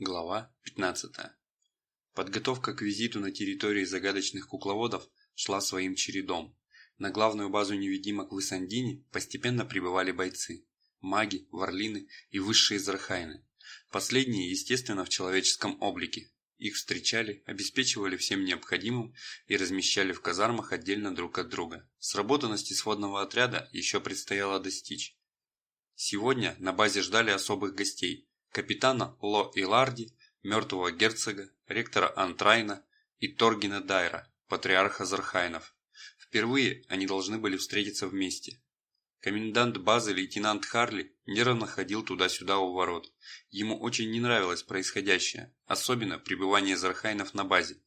Глава 15. Подготовка к визиту на территории загадочных кукловодов шла своим чередом. На главную базу невидимок в Исандине постепенно прибывали бойцы. Маги, варлины и высшие зархайны. Последние, естественно, в человеческом облике. Их встречали, обеспечивали всем необходимым и размещали в казармах отдельно друг от друга. Сработанности сводного отряда еще предстояло достичь. Сегодня на базе ждали особых гостей – капитана Ло Иларди, мертвого герцога, ректора Антрайна и Торгина Дайра, патриарха Зархайнов. Впервые они должны были встретиться вместе. Комендант базы лейтенант Харли нервно ходил туда-сюда у ворот. Ему очень не нравилось происходящее, особенно пребывание Зархайнов на базе.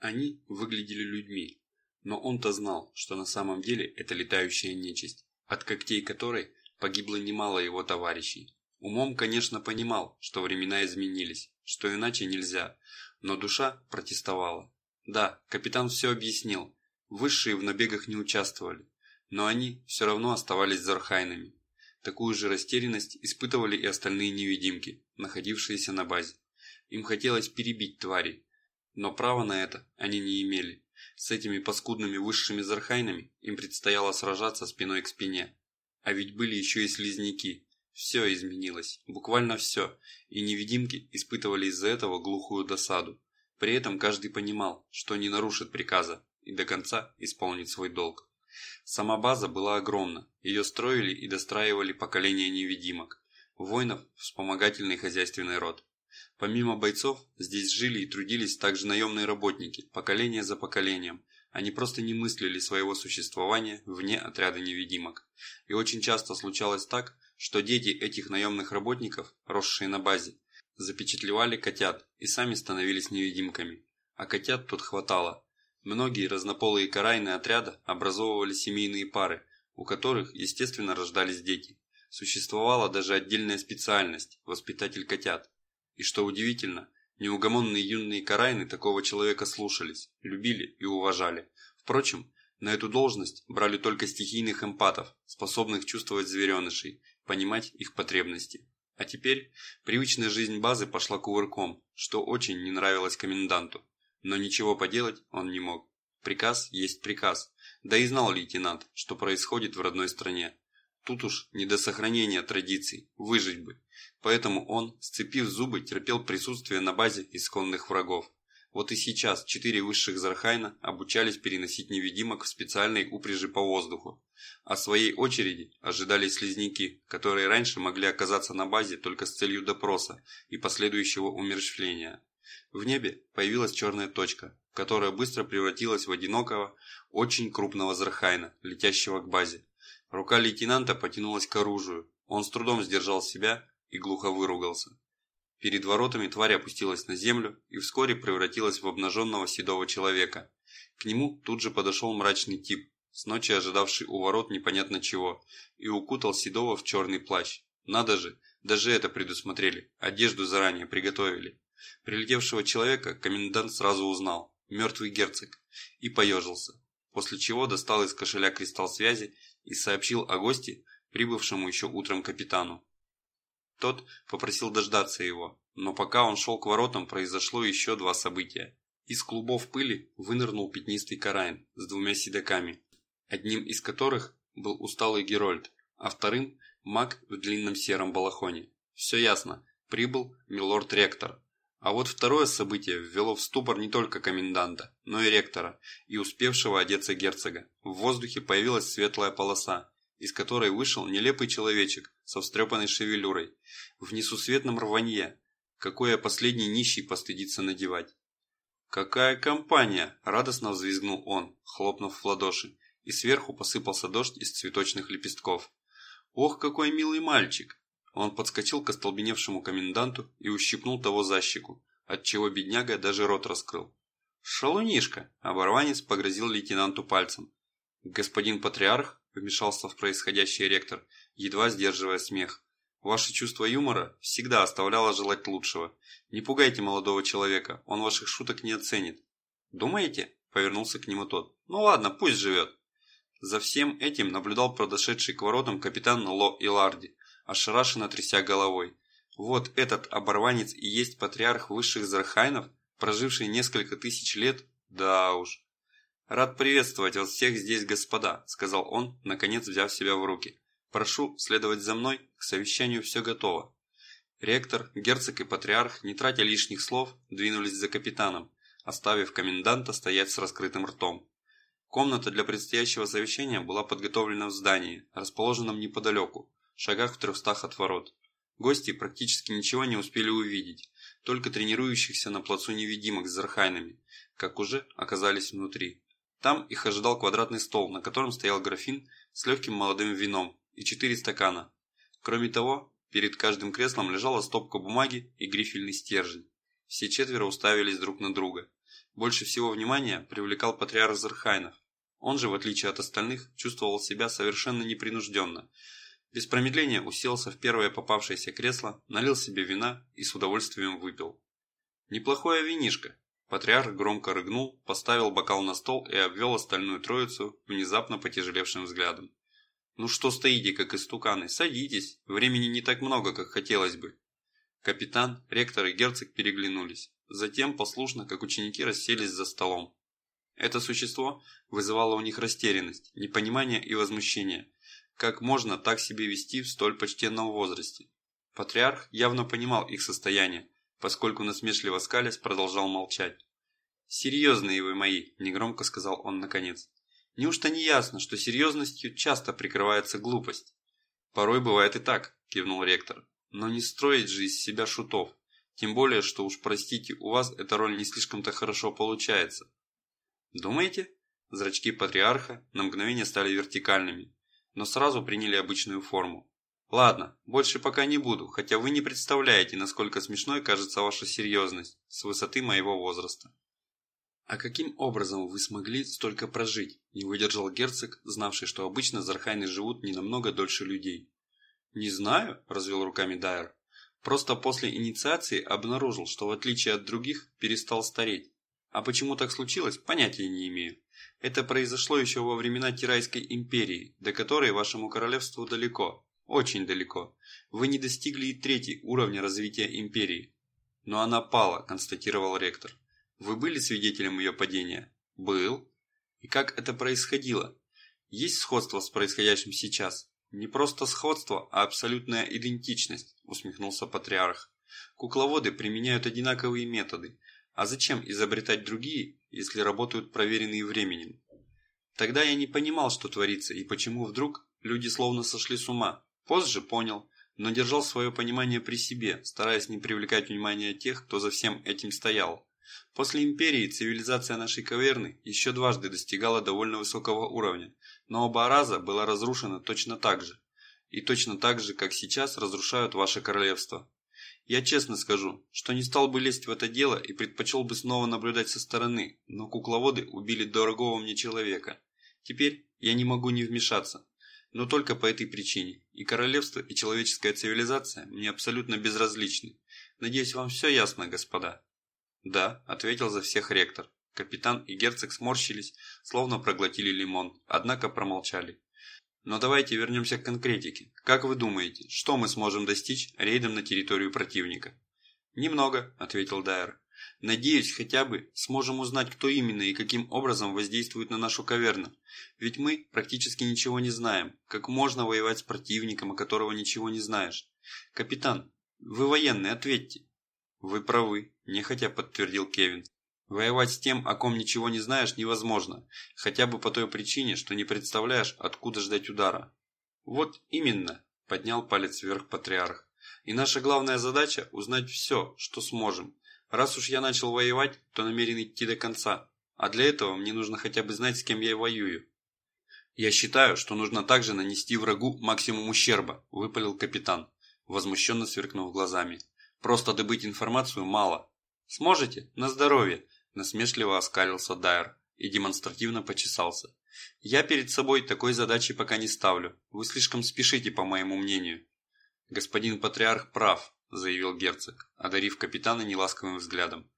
Они выглядели людьми, но он-то знал, что на самом деле это летающая нечисть, от когтей которой погибло немало его товарищей. Умом, конечно, понимал, что времена изменились, что иначе нельзя, но душа протестовала. Да, капитан все объяснил, высшие в набегах не участвовали, но они все равно оставались зархайнами. Такую же растерянность испытывали и остальные невидимки, находившиеся на базе. Им хотелось перебить тварей, но права на это они не имели. С этими паскудными высшими зархайнами им предстояло сражаться спиной к спине. А ведь были еще и слизняки, все изменилось, буквально все, и невидимки испытывали из-за этого глухую досаду. При этом каждый понимал, что не нарушит приказа и до конца исполнит свой долг. Сама база была огромна, ее строили и достраивали поколения невидимок, воинов – вспомогательный хозяйственный род. Помимо бойцов, здесь жили и трудились также наемные работники, поколение за поколением. Они просто не мыслили своего существования вне отряда невидимок. И очень часто случалось так, что дети этих наемных работников, росшие на базе, запечатлевали котят и сами становились невидимками. А котят тут хватало. Многие разнополые карайные отряда образовывали семейные пары, у которых, естественно, рождались дети. Существовала даже отдельная специальность – воспитатель котят. И что удивительно, неугомонные юные карайны такого человека слушались, любили и уважали. Впрочем, на эту должность брали только стихийных эмпатов, способных чувствовать зверенышей, понимать их потребности. А теперь привычная жизнь базы пошла кувырком, что очень не нравилось коменданту. Но ничего поделать он не мог. Приказ есть приказ. Да и знал лейтенант, что происходит в родной стране. Тут уж не до сохранения традиций, выжить бы. Поэтому он, сцепив зубы, терпел присутствие на базе исконных врагов. Вот и сейчас четыре высших Зархайна обучались переносить невидимок в специальной упряжи по воздуху. А своей очереди ожидали слизняки, которые раньше могли оказаться на базе только с целью допроса и последующего умерщвления. В небе появилась черная точка, которая быстро превратилась в одинокого, очень крупного Зархайна, летящего к базе. Рука лейтенанта потянулась к оружию, он с трудом сдержал себя и глухо выругался. Перед воротами тварь опустилась на землю и вскоре превратилась в обнаженного седого человека. К нему тут же подошел мрачный тип, с ночи ожидавший у ворот непонятно чего, и укутал седого в черный плащ. Надо же, даже это предусмотрели, одежду заранее приготовили. Прилетевшего человека комендант сразу узнал, мертвый герцог, и поежился, после чего достал из кошеля кристалл связи и сообщил о гости, прибывшему еще утром капитану. Тот попросил дождаться его, но пока он шел к воротам, произошло еще два события. Из клубов пыли вынырнул пятнистый караин с двумя седаками, одним из которых был усталый Герольд, а вторым – маг в длинном сером балахоне. Все ясно, прибыл милорд-ректор. А вот второе событие ввело в ступор не только коменданта, но и ректора, и успевшего одеться герцога. В воздухе появилась светлая полоса, из которой вышел нелепый человечек со встрепанной шевелюрой, в несусветном рванье, какое последний нищий постыдится надевать. «Какая компания!» – радостно взвизгнул он, хлопнув в ладоши, и сверху посыпался дождь из цветочных лепестков. «Ох, какой милый мальчик!» Он подскочил к остолбеневшему коменданту и ущипнул того за щеку, отчего бедняга даже рот раскрыл. «Шалунишка!» – оборванец погрозил лейтенанту пальцем. «Господин патриарх вмешался в происходящее ректор, едва сдерживая смех. Ваше чувство юмора всегда оставляло желать лучшего. Не пугайте молодого человека, он ваших шуток не оценит. Думаете? Повернулся к нему тот. Ну ладно, пусть живет. За всем этим наблюдал подошедший к воротам капитан Ло Иларди, ошарашенно тряся головой. Вот этот оборванец и есть патриарх высших зархайнов, проживший несколько тысяч лет? Да уж. «Рад приветствовать вас всех здесь, господа», – сказал он, наконец взяв себя в руки. «Прошу следовать за мной, к совещанию все готово». Ректор, герцог и патриарх, не тратя лишних слов, двинулись за капитаном, оставив коменданта стоять с раскрытым ртом. Комната для предстоящего совещания была подготовлена в здании, расположенном неподалеку, в шагах в трехстах от ворот. Гости практически ничего не успели увидеть, только тренирующихся на плацу невидимок с зархайнами, как уже оказались внутри. Там их ожидал квадратный стол, на котором стоял графин с легким молодым вином и четыре стакана. Кроме того, перед каждым креслом лежала стопка бумаги и грифельный стержень. Все четверо уставились друг на друга. Больше всего внимания привлекал патриарх Зархайнов. Он же, в отличие от остальных, чувствовал себя совершенно непринужденно – без промедления уселся в первое попавшееся кресло, налил себе вина и с удовольствием выпил. Неплохое винишко. Патриарх громко рыгнул, поставил бокал на стол и обвел остальную троицу внезапно потяжелевшим взглядом. «Ну что стоите, как истуканы? Садитесь, времени не так много, как хотелось бы». Капитан, ректор и герцог переглянулись. Затем, послушно, как ученики, расселись за столом. Это существо вызывало у них растерянность, непонимание и возмущение, как можно так себя вести в столь почтенном возрасте? Патриарх явно понимал их состояние, поскольку насмешливо скалясь продолжал молчать. «Серьезные вы мои», – негромко сказал он наконец. «Неужто не ясно, что серьезностью часто прикрывается глупость?» «Порой бывает и так», – кивнул ректор. «Но не строить же из себя шутов. Тем более, что уж простите, у вас эта роль не слишком-то хорошо получается». «Думаете?» Зрачки патриарха на мгновение стали вертикальными, но сразу приняли обычную форму. Ладно, больше пока не буду, хотя вы не представляете, насколько смешной кажется ваша серьезность с высоты моего возраста. А каким образом вы смогли столько прожить? Не выдержал герцог, знавший, что обычно зархайны живут не намного дольше людей. Не знаю, развел руками Дайер. Просто после инициации обнаружил, что в отличие от других перестал стареть. А почему так случилось, понятия не имею. Это произошло еще во времена Тирайской империи, до которой вашему королевству далеко, очень далеко. Вы не достигли и третий уровня развития империи. Но она пала, констатировал ректор. Вы были свидетелем ее падения? Был. И как это происходило? Есть сходство с происходящим сейчас? Не просто сходство, а абсолютная идентичность, усмехнулся патриарх. Кукловоды применяют одинаковые методы, а зачем изобретать другие, если работают проверенные временем? Тогда я не понимал, что творится и почему вдруг люди словно сошли с ума. Позже понял, но держал свое понимание при себе, стараясь не привлекать внимание тех, кто за всем этим стоял. После империи цивилизация нашей каверны еще дважды достигала довольно высокого уровня, но оба раза была разрушена точно так же. И точно так же, как сейчас разрушают ваше королевство. Я честно скажу, что не стал бы лезть в это дело и предпочел бы снова наблюдать со стороны, но кукловоды убили дорогого мне человека. Теперь я не могу не вмешаться, но только по этой причине. И королевство, и человеческая цивилизация мне абсолютно безразличны. Надеюсь, вам все ясно, господа?» «Да», – ответил за всех ректор. Капитан и герцог сморщились, словно проглотили лимон, однако промолчали. Но давайте вернемся к конкретике. Как вы думаете, что мы сможем достичь рейдом на территорию противника? Немного, ответил Дайер. Надеюсь, хотя бы сможем узнать, кто именно и каким образом воздействует на нашу каверну. Ведь мы практически ничего не знаем. Как можно воевать с противником, о которого ничего не знаешь? Капитан, вы военный, ответьте. Вы правы, нехотя подтвердил Кевин. Воевать с тем, о ком ничего не знаешь, невозможно, хотя бы по той причине, что не представляешь, откуда ждать удара. Вот именно, поднял палец вверх патриарх. И наша главная задача – узнать все, что сможем. Раз уж я начал воевать, то намерен идти до конца. А для этого мне нужно хотя бы знать, с кем я воюю. Я считаю, что нужно также нанести врагу максимум ущерба, выпалил капитан, возмущенно сверкнув глазами. Просто добыть информацию мало. Сможете? На здоровье. Насмешливо оскалился Дайер и демонстративно почесался. «Я перед собой такой задачи пока не ставлю. Вы слишком спешите, по моему мнению». «Господин патриарх прав», – заявил герцог, одарив капитана неласковым взглядом.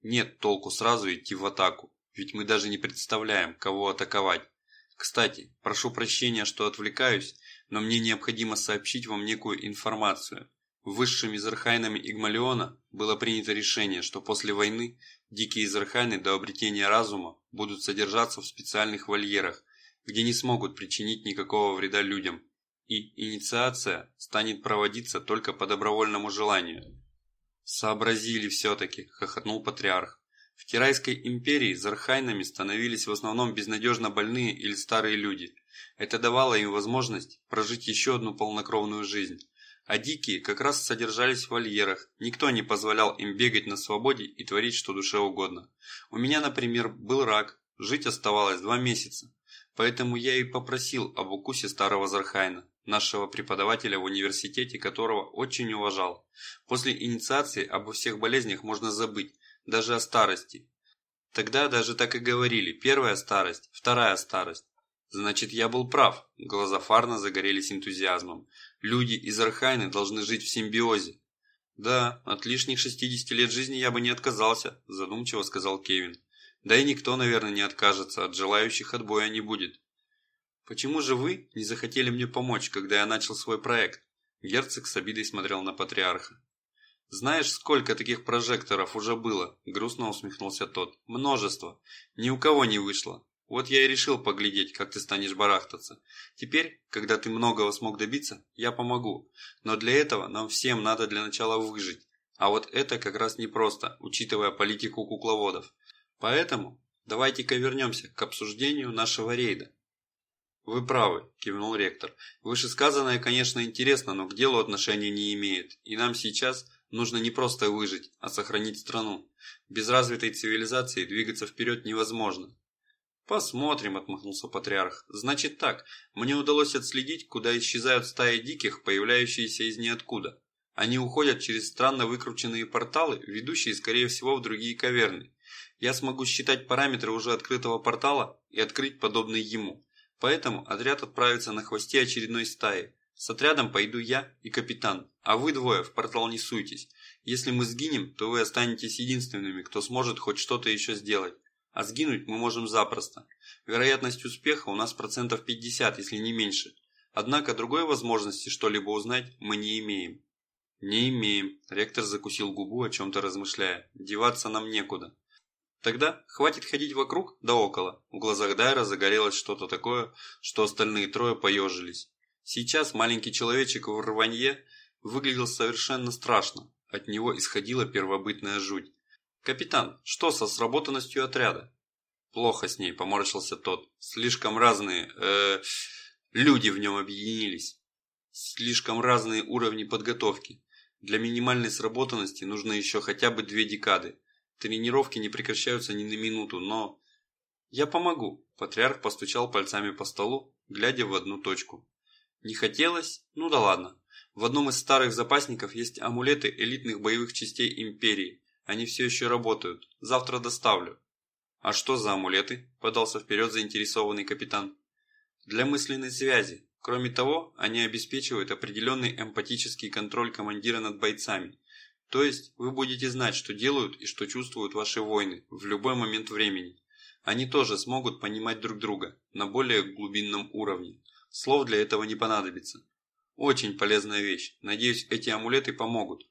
«Нет толку сразу идти в атаку, ведь мы даже не представляем, кого атаковать. Кстати, прошу прощения, что отвлекаюсь, но мне необходимо сообщить вам некую информацию. Высшими Зархайнами Игмалиона было принято решение, что после войны дикие Зархайны до обретения разума будут содержаться в специальных вольерах, где не смогут причинить никакого вреда людям, и инициация станет проводиться только по добровольному желанию. «Сообразили все-таки», – хохотнул патриарх. В Кирайской империи зархайнами становились в основном безнадежно больные или старые люди. Это давало им возможность прожить еще одну полнокровную жизнь. А дикие как раз содержались в вольерах, никто не позволял им бегать на свободе и творить что душе угодно. У меня, например, был рак, жить оставалось два месяца. Поэтому я и попросил об укусе старого Зархайна, нашего преподавателя в университете, которого очень уважал. После инициации обо всех болезнях можно забыть, даже о старости. Тогда даже так и говорили, первая старость, вторая старость. Значит, я был прав, глаза Фарна загорелись энтузиазмом. Люди из Архайны должны жить в симбиозе. Да, от лишних 60 лет жизни я бы не отказался, задумчиво сказал Кевин. Да и никто, наверное, не откажется, от желающих отбоя не будет. Почему же вы не захотели мне помочь, когда я начал свой проект? Герцог с обидой смотрел на патриарха. «Знаешь, сколько таких прожекторов уже было?» – грустно усмехнулся тот. «Множество. Ни у кого не вышло. Вот я и решил поглядеть, как ты станешь барахтаться. Теперь, когда ты многого смог добиться, я помогу. Но для этого нам всем надо для начала выжить. А вот это как раз непросто, учитывая политику кукловодов. Поэтому давайте-ка вернемся к обсуждению нашего рейда. «Вы правы», – кивнул ректор. «Вышесказанное, конечно, интересно, но к делу отношения не имеет. И нам сейчас Нужно не просто выжить, а сохранить страну. Без развитой цивилизации двигаться вперед невозможно. «Посмотрим», – отмахнулся патриарх. «Значит так, мне удалось отследить, куда исчезают стаи диких, появляющиеся из ниоткуда. Они уходят через странно выкрученные порталы, ведущие, скорее всего, в другие каверны. Я смогу считать параметры уже открытого портала и открыть подобный ему. Поэтому отряд отправится на хвосте очередной стаи. С отрядом пойду я и капитан, а вы двое в портал не суйтесь. Если мы сгинем, то вы останетесь единственными, кто сможет хоть что-то еще сделать. А сгинуть мы можем запросто. Вероятность успеха у нас процентов 50, если не меньше. Однако другой возможности что-либо узнать мы не имеем. Не имеем. Ректор закусил губу, о чем-то размышляя. Деваться нам некуда. Тогда хватит ходить вокруг да около. В глазах Дайра загорелось что-то такое, что остальные трое поежились. Сейчас маленький человечек в рванье выглядел совершенно страшно. От него исходила первобытная жуть. «Капитан, что со сработанностью отряда?» «Плохо с ней», – поморщился тот. «Слишком разные, э, люди в нем объединились. Слишком разные уровни подготовки. Для минимальной сработанности нужно еще хотя бы две декады. Тренировки не прекращаются ни на минуту, но...» «Я помогу», – патриарх постучал пальцами по столу, глядя в одну точку. Не хотелось? Ну да ладно. В одном из старых запасников есть амулеты элитных боевых частей Империи. Они все еще работают. Завтра доставлю. А что за амулеты? Подался вперед заинтересованный капитан. Для мысленной связи. Кроме того, они обеспечивают определенный эмпатический контроль командира над бойцами. То есть вы будете знать, что делают и что чувствуют ваши воины в любой момент времени. Они тоже смогут понимать друг друга на более глубинном уровне. Слов для этого не понадобится. Очень полезная вещь. Надеюсь, эти амулеты помогут.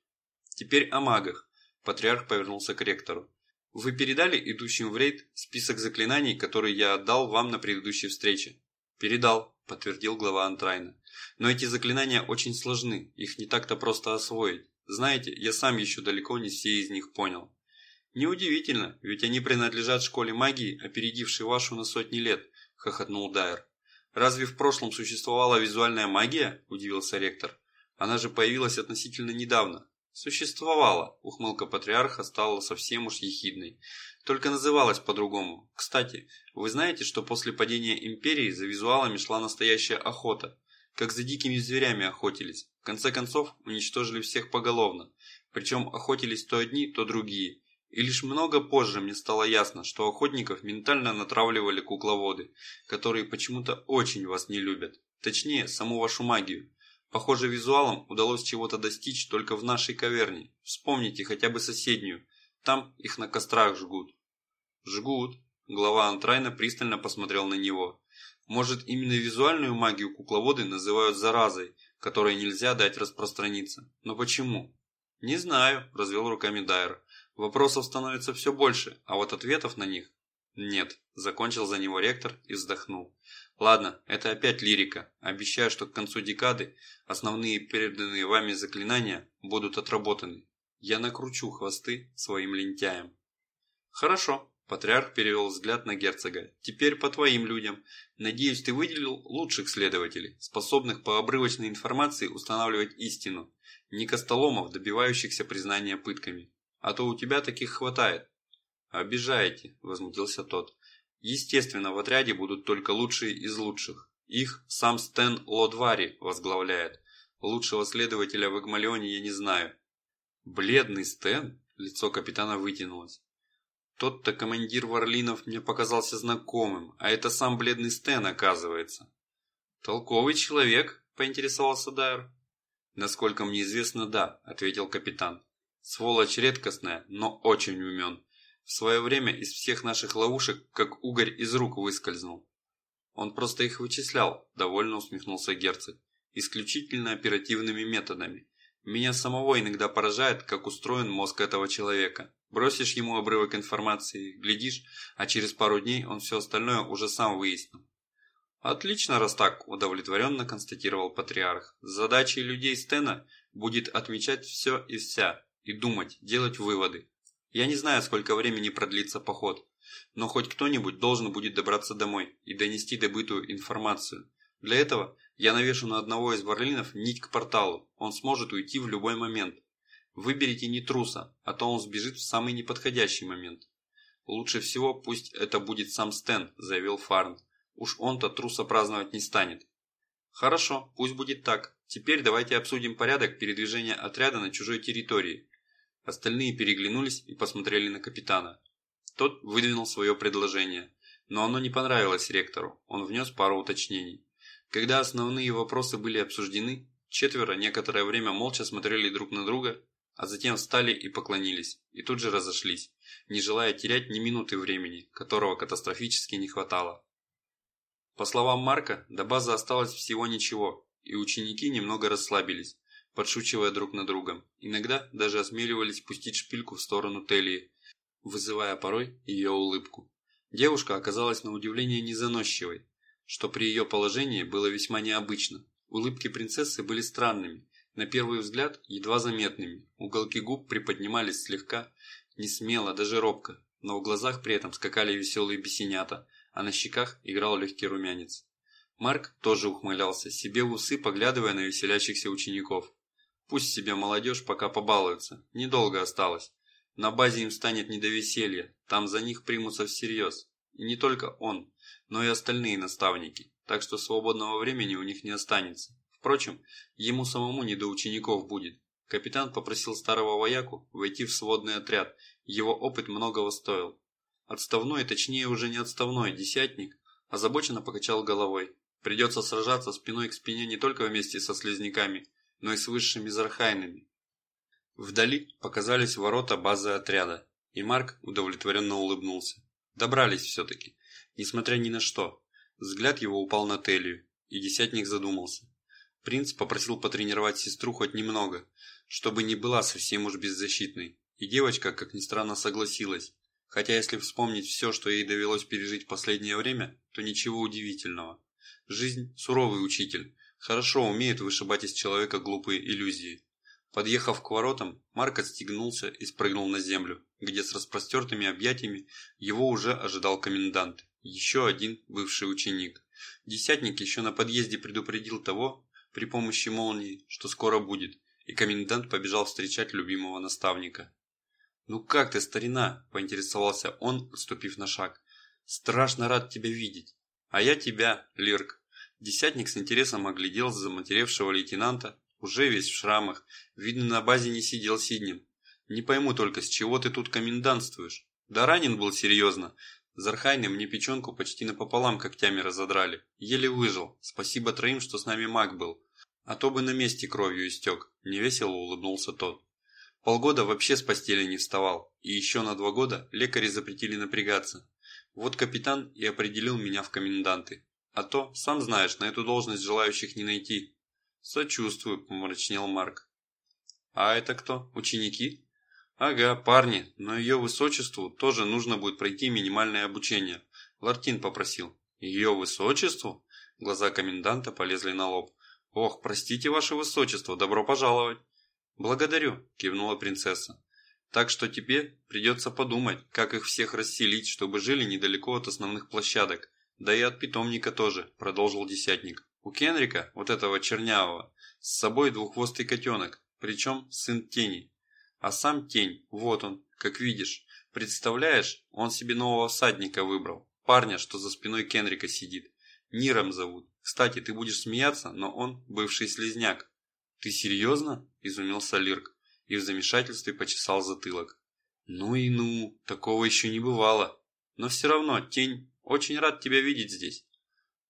Теперь о магах. Патриарх повернулся к ректору. Вы передали идущим в рейд список заклинаний, которые я отдал вам на предыдущей встрече? Передал, подтвердил глава Антрайна. Но эти заклинания очень сложны, их не так-то просто освоить. Знаете, я сам еще далеко не все из них понял. Неудивительно, ведь они принадлежат школе магии, опередившей вашу на сотни лет, хохотнул Дайер. «Разве в прошлом существовала визуальная магия?» – удивился ректор. «Она же появилась относительно недавно». «Существовала», – ухмылка патриарха стала совсем уж ехидной. «Только называлась по-другому. Кстати, вы знаете, что после падения империи за визуалами шла настоящая охота? Как за дикими зверями охотились. В конце концов, уничтожили всех поголовно. Причем охотились то одни, то другие. И лишь много позже мне стало ясно, что охотников ментально натравливали кукловоды, которые почему-то очень вас не любят. Точнее, саму вашу магию. Похоже, визуалам удалось чего-то достичь только в нашей каверне. Вспомните хотя бы соседнюю. Там их на кострах жгут. Жгут. Глава Антрайна пристально посмотрел на него. Может, именно визуальную магию кукловоды называют заразой, которой нельзя дать распространиться. Но почему? Не знаю, развел руками Дайер. Вопросов становится все больше, а вот ответов на них нет. Закончил за него ректор и вздохнул. Ладно, это опять лирика. Обещаю, что к концу декады основные переданные вами заклинания будут отработаны. Я накручу хвосты своим лентяям. Хорошо, Патриарх перевел взгляд на герцога. «Теперь по твоим людям. Надеюсь, ты выделил лучших следователей, способных по обрывочной информации устанавливать истину, не костоломов, добивающихся признания пытками. А то у тебя таких хватает». «Обижаете», – возмутился тот. «Естественно, в отряде будут только лучшие из лучших. Их сам Стэн Лодвари возглавляет. Лучшего следователя в Игмалионе я не знаю». «Бледный Стэн?» – лицо капитана вытянулось. Тот-то командир Варлинов мне показался знакомым, а это сам бледный Стэн, оказывается. «Толковый человек?» – поинтересовался Дайер. «Насколько мне известно, да», – ответил капитан. «Сволочь редкостная, но очень умен. В свое время из всех наших ловушек, как угорь из рук выскользнул. Он просто их вычислял, довольно усмехнулся герцог. Исключительно оперативными методами. Меня самого иногда поражает, как устроен мозг этого человека. Бросишь ему обрывок информации, глядишь, а через пару дней он все остальное уже сам выяснил. «Отлично, раз так», – удовлетворенно констатировал патриарх. «Задачей людей Стена будет отмечать все и вся, и думать, делать выводы. Я не знаю, сколько времени продлится поход, но хоть кто-нибудь должен будет добраться домой и донести добытую информацию. Для этого я навешу на одного из барлинов нить к порталу, он сможет уйти в любой момент. Выберите не труса, а то он сбежит в самый неподходящий момент. Лучше всего пусть это будет сам Стэн, заявил Фарн. Уж он-то труса праздновать не станет. Хорошо, пусть будет так. Теперь давайте обсудим порядок передвижения отряда на чужой территории. Остальные переглянулись и посмотрели на капитана. Тот выдвинул свое предложение, но оно не понравилось ректору. Он внес пару уточнений. Когда основные вопросы были обсуждены, четверо некоторое время молча смотрели друг на друга, а затем встали и поклонились, и тут же разошлись, не желая терять ни минуты времени, которого катастрофически не хватало. По словам Марка, до базы осталось всего ничего, и ученики немного расслабились, подшучивая друг над другом, иногда даже осмеливались пустить шпильку в сторону Телии, вызывая порой ее улыбку. Девушка оказалась на удивление незаносчивой, что при ее положении было весьма необычно. Улыбки принцессы были странными, на первый взгляд едва заметными, уголки губ приподнимались слегка, не смело, даже робко, но в глазах при этом скакали веселые бесенята, а на щеках играл легкий румянец. Марк тоже ухмылялся, себе в усы поглядывая на веселящихся учеников. Пусть себе молодежь пока побалуется, недолго осталось. На базе им станет не до веселья, там за них примутся всерьез. И не только он, но и остальные наставники, так что свободного времени у них не останется. Впрочем, ему самому не до учеников будет. Капитан попросил старого вояку войти в сводный отряд, его опыт многого стоил. Отставной, точнее уже не отставной, десятник, озабоченно покачал головой. Придется сражаться спиной к спине не только вместе со слизняками, но и с высшими зархайнами. Вдали показались ворота базы отряда, и Марк удовлетворенно улыбнулся. Добрались все-таки. Несмотря ни на что, взгляд его упал на Телию, и десятник задумался. Принц попросил потренировать сестру хоть немного, чтобы не была совсем уж беззащитной, и девочка, как ни странно, согласилась. Хотя если вспомнить все, что ей довелось пережить в последнее время, то ничего удивительного. Жизнь – суровый учитель, хорошо умеет вышибать из человека глупые иллюзии. Подъехав к воротам, Марк отстегнулся и спрыгнул на землю, где с распростертыми объятиями его уже ожидал комендант, еще один бывший ученик. Десятник еще на подъезде предупредил того, при помощи молнии, что скоро будет, и комендант побежал встречать любимого наставника. «Ну как ты, старина?» – поинтересовался он, отступив на шаг. «Страшно рад тебя видеть. А я тебя, Лирк». Десятник с интересом оглядел заматеревшего лейтенанта, уже весь в шрамах, видно, на базе не сидел сиднем. Не пойму только, с чего ты тут комендантствуешь? Да ранен был серьезно. Зархайны мне печенку почти напополам когтями разодрали. Еле выжил. Спасибо троим, что с нами маг был. А то бы на месте кровью истек. Невесело улыбнулся тот. Полгода вообще с постели не вставал. И еще на два года лекари запретили напрягаться. Вот капитан и определил меня в коменданты. А то, сам знаешь, на эту должность желающих не найти. Сочувствую, помрачнел Марк. А это кто? Ученики? Ага, парни, но ее высочеству тоже нужно будет пройти минимальное обучение. Лартин попросил. Ее высочеству? Глаза коменданта полезли на лоб. Ох, простите, ваше высочество, добро пожаловать. Благодарю, кивнула принцесса. Так что тебе придется подумать, как их всех расселить, чтобы жили недалеко от основных площадок. Да и от питомника тоже, продолжил десятник. У Кенрика, вот этого чернявого, с собой двуххвостый котенок, причем сын тени. А сам тень, вот он, как видишь. Представляешь, он себе нового всадника выбрал. Парня, что за спиной Кенрика сидит. Ниром зовут. Кстати, ты будешь смеяться, но он бывший слезняк. Ты серьезно? Изумился Лирк и в замешательстве почесал затылок. Ну и ну, такого еще не бывало. Но все равно, тень, очень рад тебя видеть здесь.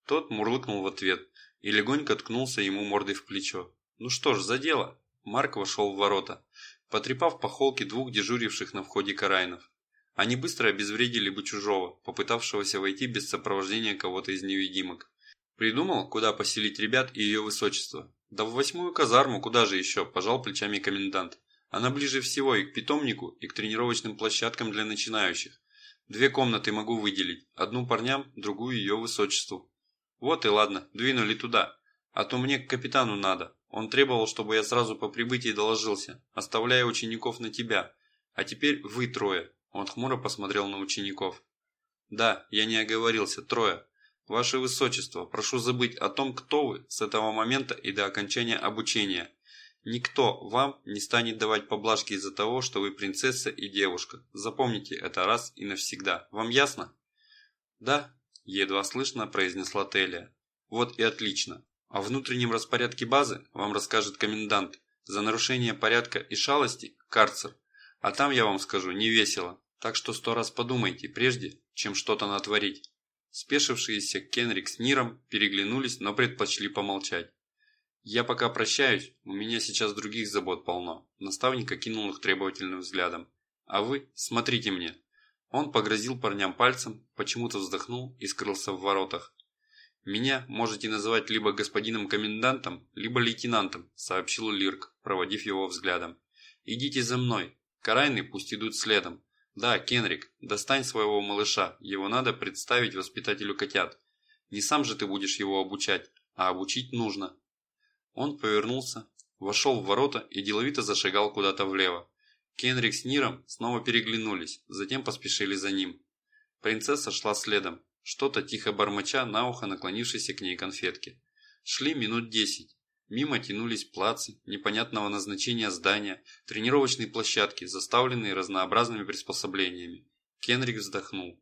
Тот мурлыкнул в ответ и легонько ткнулся ему мордой в плечо. Ну что ж, за дело. Марк вошел в ворота, потрепав по холке двух дежуривших на входе карайнов. Они быстро обезвредили бы чужого, попытавшегося войти без сопровождения кого-то из невидимок. Придумал, куда поселить ребят и ее высочество. Да в восьмую казарму, куда же еще, пожал плечами комендант. Она ближе всего и к питомнику, и к тренировочным площадкам для начинающих. Две комнаты могу выделить, одну парням, другую ее высочеству. Вот и ладно, двинули туда. А то мне к капитану надо. Он требовал, чтобы я сразу по прибытии доложился, оставляя учеников на тебя. А теперь вы трое. Он хмуро посмотрел на учеников. Да, я не оговорился, трое. Ваше Высочество, прошу забыть о том, кто вы с этого момента и до окончания обучения. Никто вам не станет давать поблажки из-за того, что вы принцесса и девушка. Запомните это раз и навсегда. Вам ясно? Да, едва слышно произнесла Телия. Вот и отлично. О внутреннем распорядке базы вам расскажет комендант. За нарушение порядка и шалости – карцер. А там, я вам скажу, не весело. Так что сто раз подумайте, прежде, чем что-то натворить. Спешившиеся Кенрик с Ниром переглянулись, но предпочли помолчать. «Я пока прощаюсь, у меня сейчас других забот полно», наставник окинул их требовательным взглядом. «А вы смотрите мне». Он погрозил парням пальцем, почему-то вздохнул и скрылся в воротах. «Меня можете называть либо господином комендантом, либо лейтенантом», сообщил Лирк, проводив его взглядом. «Идите за мной. Карайны пусть идут следом. Да, Кенрик, достань своего малыша, его надо представить воспитателю котят. Не сам же ты будешь его обучать, а обучить нужно». Он повернулся, вошел в ворота и деловито зашагал куда-то влево. Кенрик с Ниром снова переглянулись, затем поспешили за ним. Принцесса шла следом, что-то тихо бормоча на ухо наклонившейся к ней конфетки. Шли минут десять. Мимо тянулись плацы, непонятного назначения здания, тренировочные площадки, заставленные разнообразными приспособлениями. Кенрик вздохнул.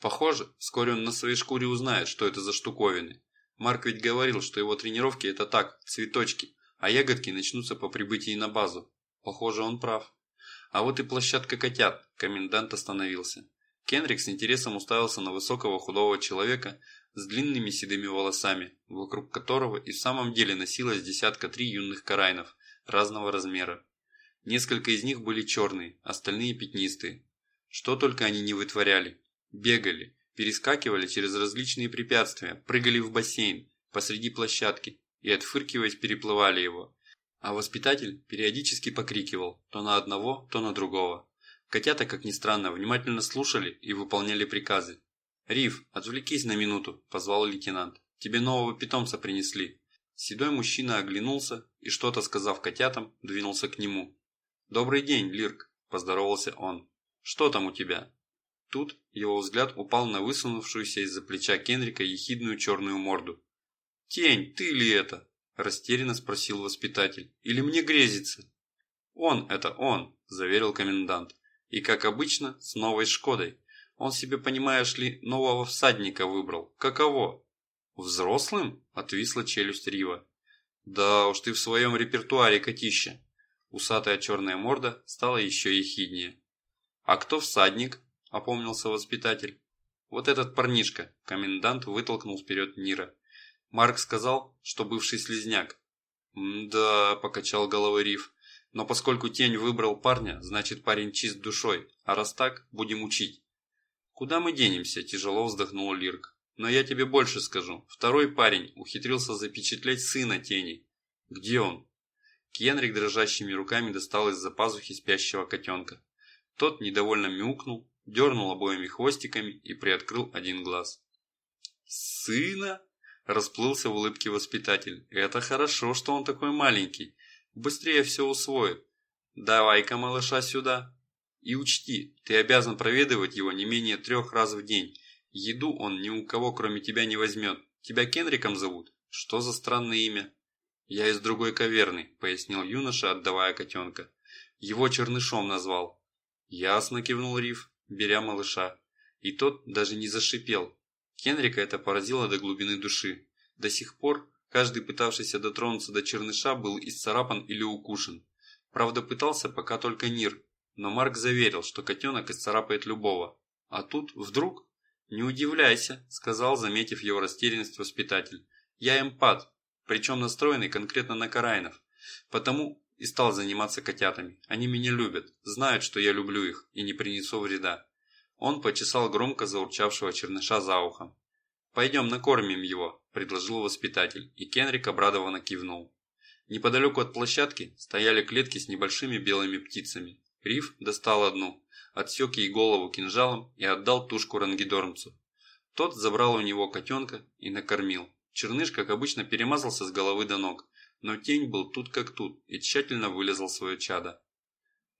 Похоже, вскоре он на своей шкуре узнает, что это за штуковины. Марк ведь говорил, что его тренировки это так, цветочки, а ягодки начнутся по прибытии на базу. Похоже, он прав. А вот и площадка котят. Комендант остановился. Кенрик с интересом уставился на высокого худого человека с длинными седыми волосами, вокруг которого и в самом деле носилось десятка три юных карайнов разного размера. Несколько из них были черные, остальные пятнистые. Что только они не вытворяли. Бегали, перескакивали через различные препятствия, прыгали в бассейн посреди площадки и, отфыркиваясь, переплывали его. А воспитатель периодически покрикивал то на одного, то на другого. Котята, как ни странно, внимательно слушали и выполняли приказы. «Риф, отвлекись на минуту», – позвал лейтенант. «Тебе нового питомца принесли». Седой мужчина оглянулся и, что-то сказав котятам, двинулся к нему. «Добрый день, Лирк», – поздоровался он. «Что там у тебя?» Тут его взгляд упал на высунувшуюся из-за плеча Кенрика ехидную черную морду. «Тень, ты ли это?» – растерянно спросил воспитатель. «Или мне грезится?» «Он, это он», – заверил комендант. «И, как обычно, с новой Шкодой. Он себе, понимаешь ли, нового всадника выбрал. Каково?» «Взрослым?» – отвисла челюсть Рива. «Да уж ты в своем репертуаре, котища!» Усатая черная морда стала еще ехиднее. «А кто всадник?» – опомнился воспитатель. «Вот этот парнишка», – комендант вытолкнул вперед Нира. Марк сказал, что бывший слезняк. «Да», – покачал головой Риф. «Но поскольку тень выбрал парня, значит парень чист душой, а раз так, будем учить». «Куда мы денемся?» – тяжело вздохнул Лирк. «Но я тебе больше скажу. Второй парень ухитрился запечатлеть сына тени. «Где он?» Кенрик дрожащими руками достал из-за пазухи спящего котенка. Тот недовольно мяукнул, дернул обоими хвостиками и приоткрыл один глаз. «Сына?» – расплылся в улыбке воспитатель. «Это хорошо, что он такой маленький. Быстрее все усвоит. Давай-ка малыша сюда. И учти, ты обязан проведывать его не менее трех раз в день. Еду он ни у кого, кроме тебя, не возьмет. Тебя Кенриком зовут? Что за странное имя?» «Я из другой каверны», – пояснил юноша, отдавая котенка. «Его чернышом назвал». «Ясно», – кивнул Риф, беря малыша. И тот даже не зашипел. Кенрика это поразило до глубины души. До сих пор каждый пытавшийся дотронуться до черныша был исцарапан или укушен. Правда пытался пока только Нир, но Марк заверил, что котенок исцарапает любого. А тут вдруг... «Не удивляйся», – сказал, заметив его растерянность воспитатель. «Я эмпат, причем настроенный конкретно на Карайнов. Потому и стал заниматься котятами. Они меня любят, знают, что я люблю их и не принесу вреда. Он почесал громко заурчавшего черныша за ухом. «Пойдем накормим его», – предложил воспитатель, и Кенрик обрадованно кивнул. Неподалеку от площадки стояли клетки с небольшими белыми птицами. Риф достал одну, отсек ей голову кинжалом и отдал тушку рангидормцу. Тот забрал у него котенка и накормил. Черныш, как обычно, перемазался с головы до ног, но тень был тут как тут и тщательно вылезал свое чадо.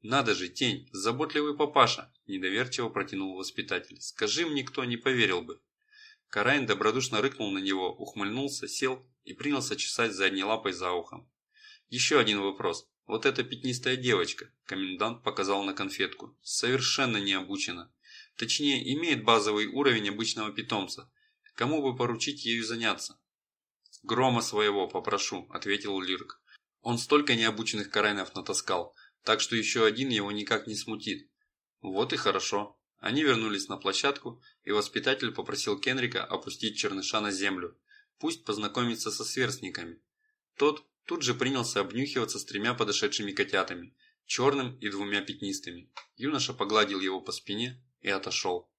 «Надо же, тень, заботливый папаша!» – недоверчиво протянул воспитатель. «Скажи мне, кто не поверил бы!» Карайн добродушно рыкнул на него, ухмыльнулся, сел и принялся чесать задней лапой за ухом. «Еще один вопрос. Вот эта пятнистая девочка», – комендант показал на конфетку, – «совершенно не обучена. Точнее, имеет базовый уровень обычного питомца. Кому бы поручить ею заняться?» «Грома своего попрошу», – ответил Лирк. «Он столько необученных карайнов натаскал, так что еще один его никак не смутит». «Вот и хорошо». Они вернулись на площадку, и воспитатель попросил Кенрика опустить черныша на землю. Пусть познакомится со сверстниками. Тот тут же принялся обнюхиваться с тремя подошедшими котятами, черным и двумя пятнистыми. Юноша погладил его по спине и отошел.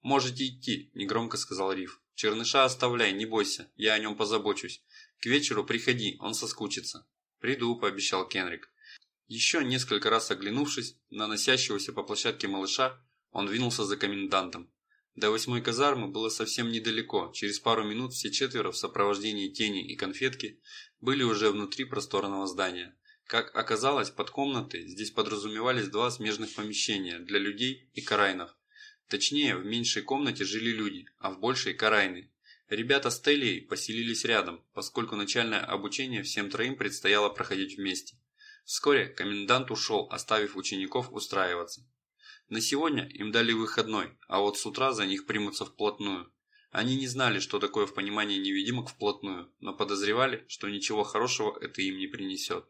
«Можете идти», – негромко сказал Риф. «Черныша оставляй, не бойся, я о нем позабочусь. К вечеру приходи, он соскучится». «Приду», – пообещал Кенрик. Еще несколько раз оглянувшись на носящегося по площадке малыша, он двинулся за комендантом. До восьмой казармы было совсем недалеко, через пару минут все четверо в сопровождении тени и конфетки были уже внутри просторного здания. Как оказалось, под комнатой здесь подразумевались два смежных помещения для людей и карайнов. Точнее, в меньшей комнате жили люди, а в большей – карайны. Ребята с Телией поселились рядом, поскольку начальное обучение всем троим предстояло проходить вместе. Вскоре комендант ушел, оставив учеников устраиваться. На сегодня им дали выходной, а вот с утра за них примутся вплотную. Они не знали, что такое в понимании невидимок вплотную, но подозревали, что ничего хорошего это им не принесет.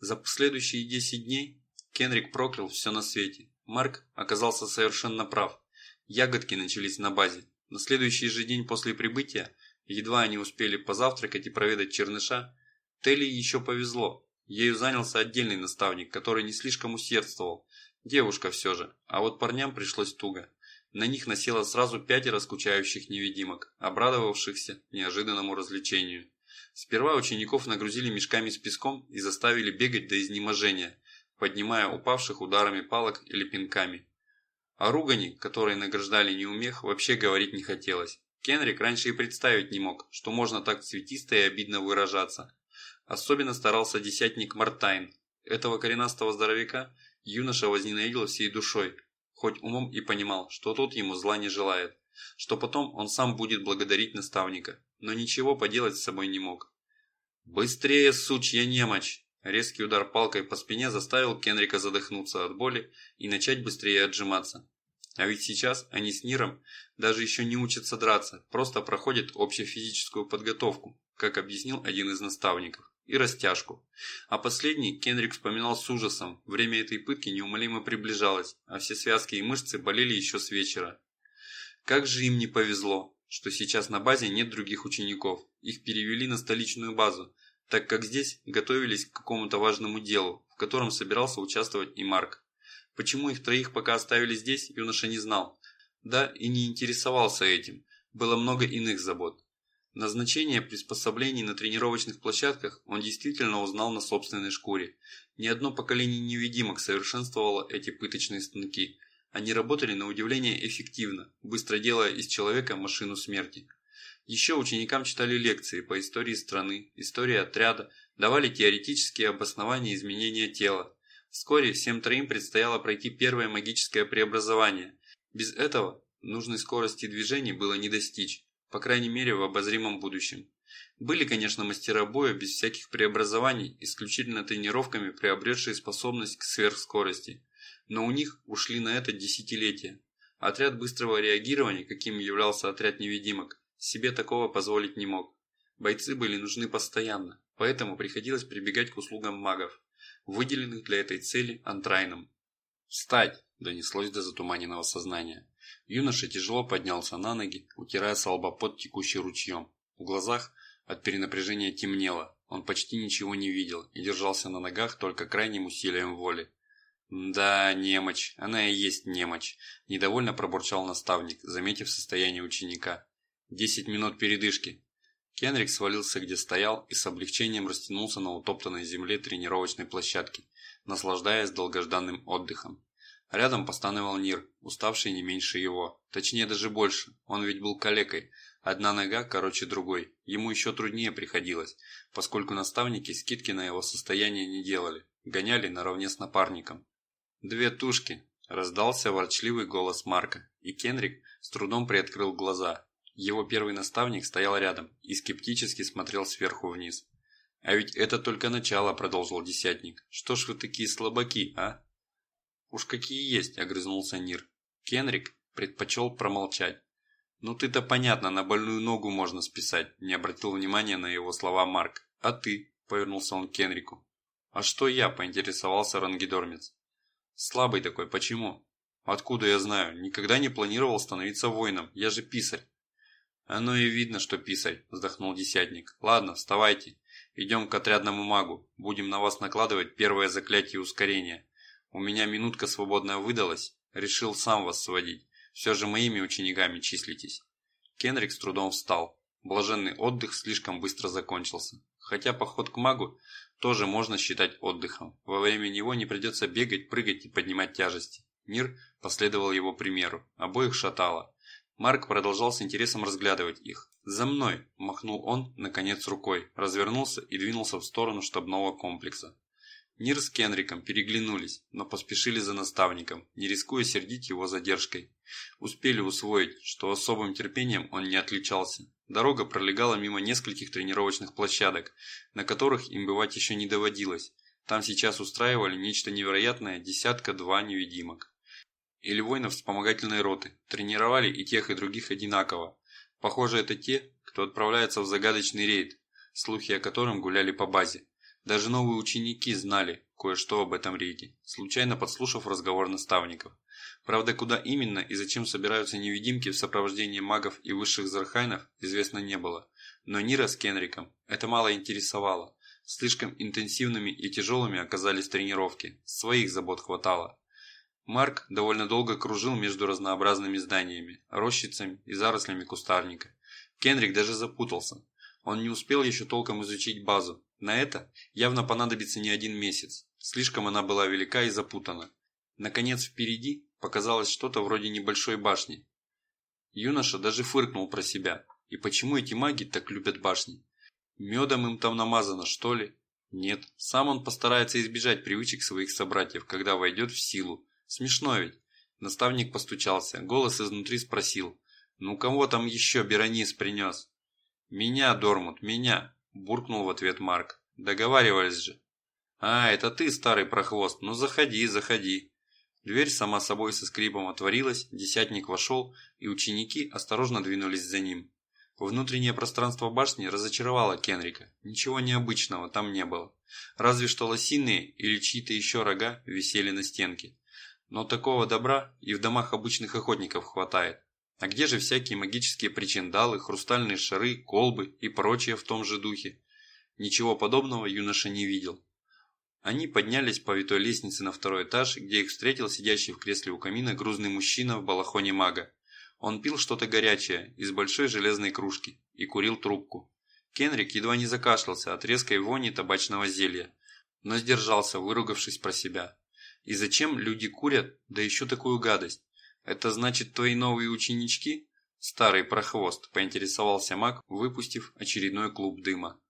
За последующие 10 дней Кенрик проклял все на свете, Марк оказался совершенно прав. Ягодки начались на базе. На следующий же день после прибытия, едва они успели позавтракать и проведать черныша, Телли еще повезло. Ею занялся отдельный наставник, который не слишком усердствовал. Девушка все же, а вот парням пришлось туго. На них насело сразу пятеро скучающих невидимок, обрадовавшихся неожиданному развлечению. Сперва учеников нагрузили мешками с песком и заставили бегать до изнеможения, поднимая упавших ударами палок или пинками. О ругани, которые награждали неумех, вообще говорить не хотелось. Кенрик раньше и представить не мог, что можно так цветисто и обидно выражаться. Особенно старался десятник Мартайн. Этого коренастого здоровяка юноша возненавидел всей душой, хоть умом и понимал, что тот ему зла не желает, что потом он сам будет благодарить наставника, но ничего поделать с собой не мог. «Быстрее, сучья немочь!» Резкий удар палкой по спине заставил Кенрика задохнуться от боли и начать быстрее отжиматься. А ведь сейчас они с Ниром даже еще не учатся драться, просто проходят общефизическую подготовку, как объяснил один из наставников, и растяжку. А последний Кенрик вспоминал с ужасом, время этой пытки неумолимо приближалось, а все связки и мышцы болели еще с вечера. Как же им не повезло, что сейчас на базе нет других учеников, их перевели на столичную базу, так как здесь готовились к какому-то важному делу, в котором собирался участвовать и Марк. Почему их троих пока оставили здесь, юноша не знал. Да, и не интересовался этим, было много иных забот. Назначение приспособлений на тренировочных площадках он действительно узнал на собственной шкуре. Ни одно поколение невидимок совершенствовало эти пыточные станки. Они работали на удивление эффективно, быстро делая из человека машину смерти. Еще ученикам читали лекции по истории страны, истории отряда, давали теоретические обоснования изменения тела. Вскоре всем троим предстояло пройти первое магическое преобразование. Без этого нужной скорости движений было не достичь по крайней мере в обозримом будущем. Были, конечно, мастера боя без всяких преобразований, исключительно тренировками приобретшие способность к сверхскорости. Но у них ушли на это десятилетия. Отряд быстрого реагирования, каким являлся отряд невидимок, себе такого позволить не мог. Бойцы были нужны постоянно, поэтому приходилось прибегать к услугам магов, выделенных для этой цели антрайном. «Встать!» – донеслось до затуманенного сознания. Юноша тяжело поднялся на ноги, утирая с лба текущий ручьем. В глазах от перенапряжения темнело, он почти ничего не видел и держался на ногах только крайним усилием воли. «Да, немочь, она и есть немочь», – недовольно пробурчал наставник, заметив состояние ученика. «Десять минут передышки». Кенрик свалился где стоял и с облегчением растянулся на утоптанной земле тренировочной площадки, наслаждаясь долгожданным отдыхом. Рядом постановил Нир, уставший не меньше его. Точнее, даже больше. Он ведь был калекой. Одна нога короче другой. Ему еще труднее приходилось, поскольку наставники скидки на его состояние не делали. Гоняли наравне с напарником. «Две тушки!» – раздался ворчливый голос Марка, и Кенрик с трудом приоткрыл глаза. Его первый наставник стоял рядом и скептически смотрел сверху вниз. «А ведь это только начало», – продолжил десятник. «Что ж вы такие слабаки, а?» «Уж какие есть», – огрызнулся Нир. Кенрик предпочел промолчать. «Ну ты-то понятно, на больную ногу можно списать», – не обратил внимания на его слова Марк. «А ты?» – повернулся он к Кенрику. «А что я?» – поинтересовался Рангидормец. «Слабый такой, почему?» «Откуда я знаю? Никогда не планировал становиться воином, я же писарь». «Оно и видно, что писарь», – вздохнул десятник. «Ладно, вставайте. Идем к отрядному магу. Будем на вас накладывать первое заклятие ускорения. У меня минутка свободная выдалась, решил сам вас сводить. Все же моими учениками числитесь. Кенрик с трудом встал. Блаженный отдых слишком быстро закончился. Хотя поход к магу тоже можно считать отдыхом. Во время него не придется бегать, прыгать и поднимать тяжести. Мир последовал его примеру. Обоих шатало. Марк продолжал с интересом разглядывать их. «За мной!» – махнул он, наконец, рукой, развернулся и двинулся в сторону штабного комплекса. Нир с Кенриком переглянулись, но поспешили за наставником, не рискуя сердить его задержкой. Успели усвоить, что особым терпением он не отличался. Дорога пролегала мимо нескольких тренировочных площадок, на которых им бывать еще не доводилось. Там сейчас устраивали нечто невероятное десятка-два невидимок. Или воинов вспомогательной роты. Тренировали и тех, и других одинаково. Похоже, это те, кто отправляется в загадочный рейд, слухи о котором гуляли по базе. Даже новые ученики знали кое-что об этом рейде, случайно подслушав разговор наставников. Правда, куда именно и зачем собираются невидимки в сопровождении магов и высших зархайнов, известно не было. Но Нира с Кенриком это мало интересовало. Слишком интенсивными и тяжелыми оказались тренировки, своих забот хватало. Марк довольно долго кружил между разнообразными зданиями, рощицами и зарослями кустарника. Кенрик даже запутался. Он не успел еще толком изучить базу, на это явно понадобится не один месяц. Слишком она была велика и запутана. Наконец впереди показалось что-то вроде небольшой башни. Юноша даже фыркнул про себя. И почему эти маги так любят башни? Медом им там намазано, что ли? Нет, сам он постарается избежать привычек своих собратьев, когда войдет в силу. Смешно ведь. Наставник постучался, голос изнутри спросил. «Ну кого там еще Беронис принес?» «Меня, Дормут, меня!» буркнул в ответ Марк. Договаривались же. А, это ты, старый прохвост, ну заходи, заходи. Дверь сама собой со скрипом отворилась, десятник вошел, и ученики осторожно двинулись за ним. Внутреннее пространство башни разочаровало Кенрика. Ничего необычного там не было. Разве что лосиные или чьи-то еще рога висели на стенке. Но такого добра и в домах обычных охотников хватает. А где же всякие магические причиндалы, хрустальные шары, колбы и прочее в том же духе? Ничего подобного юноша не видел. Они поднялись по витой лестнице на второй этаж, где их встретил сидящий в кресле у камина грузный мужчина в балахоне мага. Он пил что-то горячее из большой железной кружки и курил трубку. Кенрик едва не закашлялся от резкой вони табачного зелья, но сдержался, выругавшись про себя. И зачем люди курят, да еще такую гадость? Это значит твои новые ученички? Старый прохвост, поинтересовался маг, выпустив очередной клуб дыма.